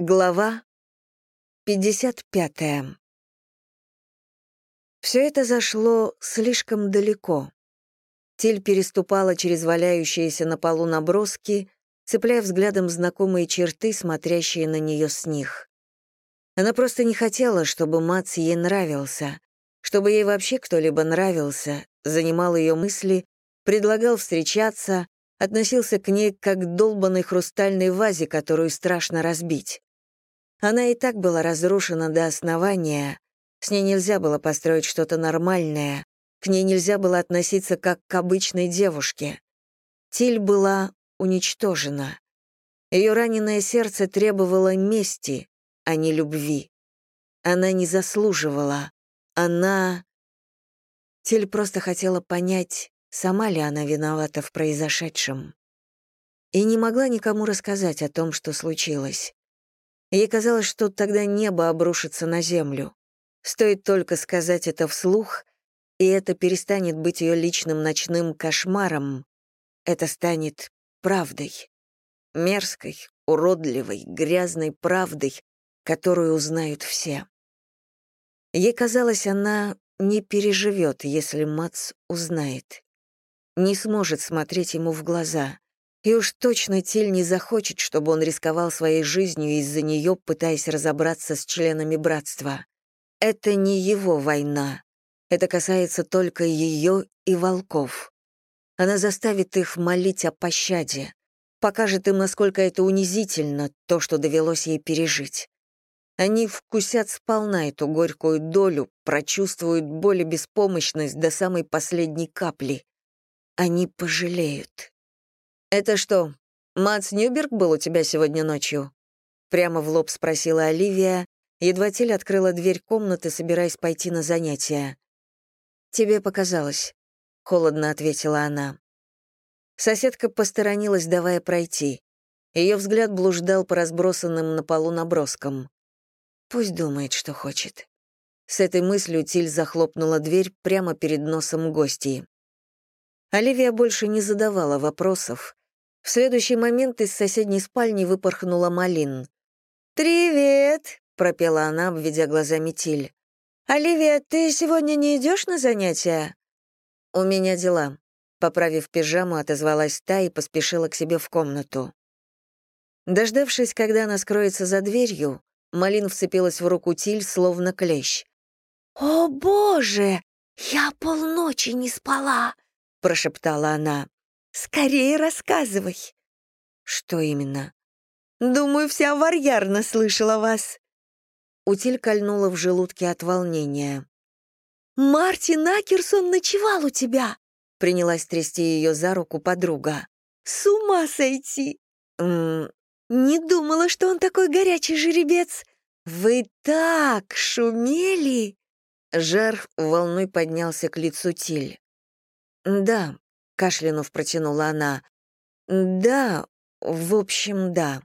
Глава 55. Все это зашло слишком далеко. Тиль переступала через валяющиеся на полу наброски, цепляя взглядом знакомые черты, смотрящие на нее с них. Она просто не хотела, чтобы Мац ей нравился, чтобы ей вообще кто-либо нравился, занимал ее мысли, предлагал встречаться, относился к ней как к долбанной хрустальной вазе, которую страшно разбить. Она и так была разрушена до основания, с ней нельзя было построить что-то нормальное, к ней нельзя было относиться как к обычной девушке. Тиль была уничтожена. Ее раненое сердце требовало мести, а не любви. Она не заслуживала. Она... Тиль просто хотела понять, сама ли она виновата в произошедшем. И не могла никому рассказать о том, что случилось. Ей казалось, что тогда небо обрушится на землю. Стоит только сказать это вслух, и это перестанет быть ее личным ночным кошмаром. Это станет правдой. Мерзкой, уродливой, грязной правдой, которую узнают все. Ей казалось, она не переживет, если Мац узнает не сможет смотреть ему в глаза. И уж точно Тиль не захочет, чтобы он рисковал своей жизнью из-за нее, пытаясь разобраться с членами братства. Это не его война. Это касается только ее и волков. Она заставит их молить о пощаде, покажет им, насколько это унизительно, то, что довелось ей пережить. Они вкусят сполна эту горькую долю, прочувствуют боль и беспомощность до самой последней капли. Они пожалеют. «Это что, Мац Нюберг был у тебя сегодня ночью?» Прямо в лоб спросила Оливия, едва Тиль открыла дверь комнаты, собираясь пойти на занятия. «Тебе показалось», — холодно ответила она. Соседка посторонилась, давая пройти. Ее взгляд блуждал по разбросанным на полу наброскам. Пусть думает, что хочет. С этой мыслью Тиль захлопнула дверь прямо перед носом гостей. Оливия больше не задавала вопросов. В следующий момент из соседней спальни выпорхнула Малин. «Привет!» — пропела она, обведя глазами Тиль. «Оливия, ты сегодня не идешь на занятия?» «У меня дела», — поправив пижаму, отозвалась та и поспешила к себе в комнату. Дождавшись, когда она скроется за дверью, Малин вцепилась в руку Тиль, словно клещ. «О, боже! Я полночи не спала!» прошептала она. «Скорее рассказывай». «Что именно?» «Думаю, вся варьярна слышала вас». Утиль кольнула в желудке от волнения. «Мартин Акерсон ночевал у тебя!» Принялась трясти ее за руку подруга. «С ума сойти!» «М «Не думала, что он такой горячий жеребец! Вы так шумели!» Жар волной поднялся к лицу Тиль. «Да», — кашлянув протянула она. «Да, в общем, да».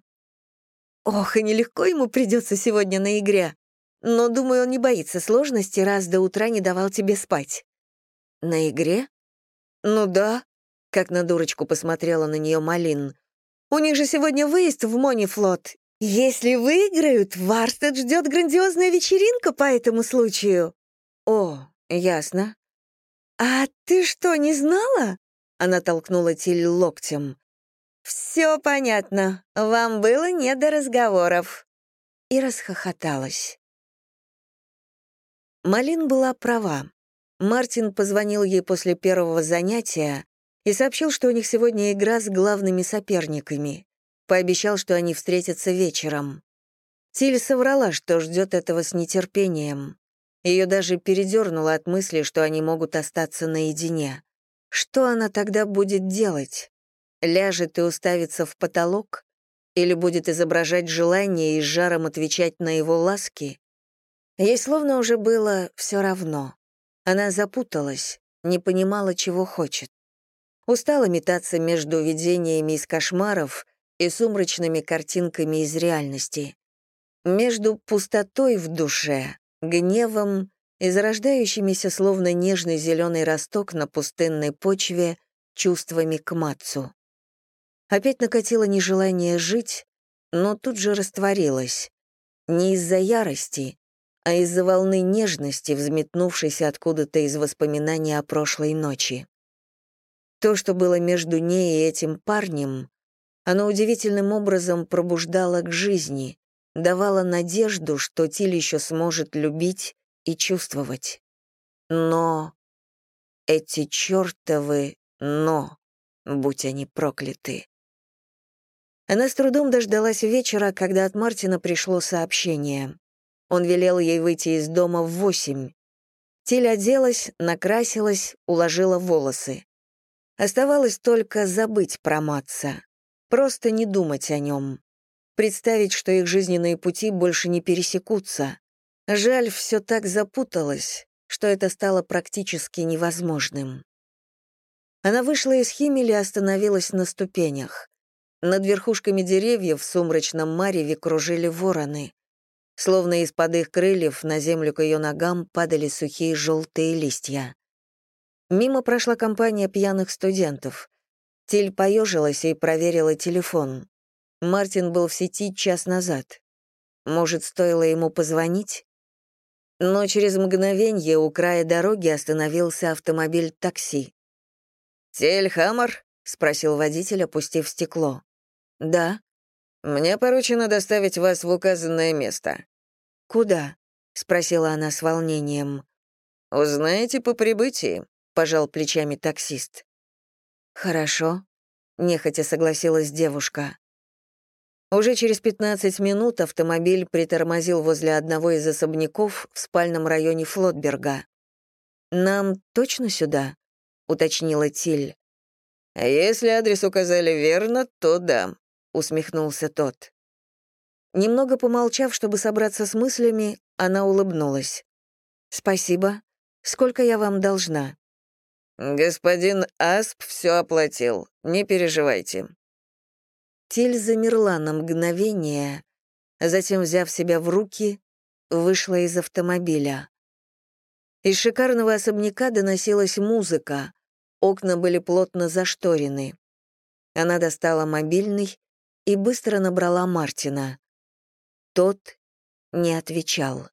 «Ох, и нелегко ему придется сегодня на игре. Но, думаю, он не боится сложности, раз до утра не давал тебе спать». «На игре?» «Ну да», — как на дурочку посмотрела на нее Малин. «У них же сегодня выезд в Монифлот. Если выиграют, Варстед ждет грандиозная вечеринка по этому случаю». «О, ясно», «А ты что, не знала?» Она толкнула Тиль локтем. «Все понятно. Вам было не до разговоров». И расхохоталась. Малин была права. Мартин позвонил ей после первого занятия и сообщил, что у них сегодня игра с главными соперниками. Пообещал, что они встретятся вечером. Тиль соврала, что ждет этого с нетерпением. Ее даже передернуло от мысли, что они могут остаться наедине. Что она тогда будет делать? Ляжет и уставится в потолок? Или будет изображать желание и с жаром отвечать на его ласки? Ей словно уже было все равно. Она запуталась, не понимала, чего хочет. Устала метаться между видениями из кошмаров и сумрачными картинками из реальности. Между пустотой в душе гневом и зарождающимися, словно нежный зеленый росток на пустынной почве, чувствами к Матцу. Опять накатило нежелание жить, но тут же растворилась. Не из-за ярости, а из-за волны нежности, взметнувшейся откуда-то из воспоминаний о прошлой ночи. То, что было между ней и этим парнем, оно удивительным образом пробуждало к жизни, давало надежду, что Тиль еще сможет любить и чувствовать. Но эти чертовы «но», будь они прокляты. Она с трудом дождалась вечера, когда от Мартина пришло сообщение. Он велел ей выйти из дома в восемь. Тиль оделась, накрасилась, уложила волосы. Оставалось только забыть про Матца. Просто не думать о нем. Представить, что их жизненные пути больше не пересекутся. Жаль, все так запуталось, что это стало практически невозможным. Она вышла из Химели и остановилась на ступенях. Над верхушками деревьев в сумрачном мареве кружили вороны. Словно из-под их крыльев на землю к ее ногам падали сухие желтые листья. Мимо прошла компания пьяных студентов. Тиль поежилась и проверила телефон. Мартин был в сети час назад. Может, стоило ему позвонить? Но через мгновенье у края дороги остановился автомобиль такси. «Тиль Хаммер?» — спросил водитель, опустив стекло. «Да». «Мне поручено доставить вас в указанное место». «Куда?» — спросила она с волнением. «Узнаете по прибытии», — пожал плечами таксист. «Хорошо», — нехотя согласилась девушка. Уже через 15 минут автомобиль притормозил возле одного из особняков в спальном районе Флотберга. «Нам точно сюда?» — уточнила Тиль. «Если адрес указали верно, то да», — усмехнулся тот. Немного помолчав, чтобы собраться с мыслями, она улыбнулась. «Спасибо. Сколько я вам должна?» «Господин Асп все оплатил. Не переживайте». Тиль замерла на мгновение, а затем, взяв себя в руки, вышла из автомобиля. Из шикарного особняка доносилась музыка, окна были плотно зашторены. Она достала мобильный и быстро набрала Мартина. Тот не отвечал.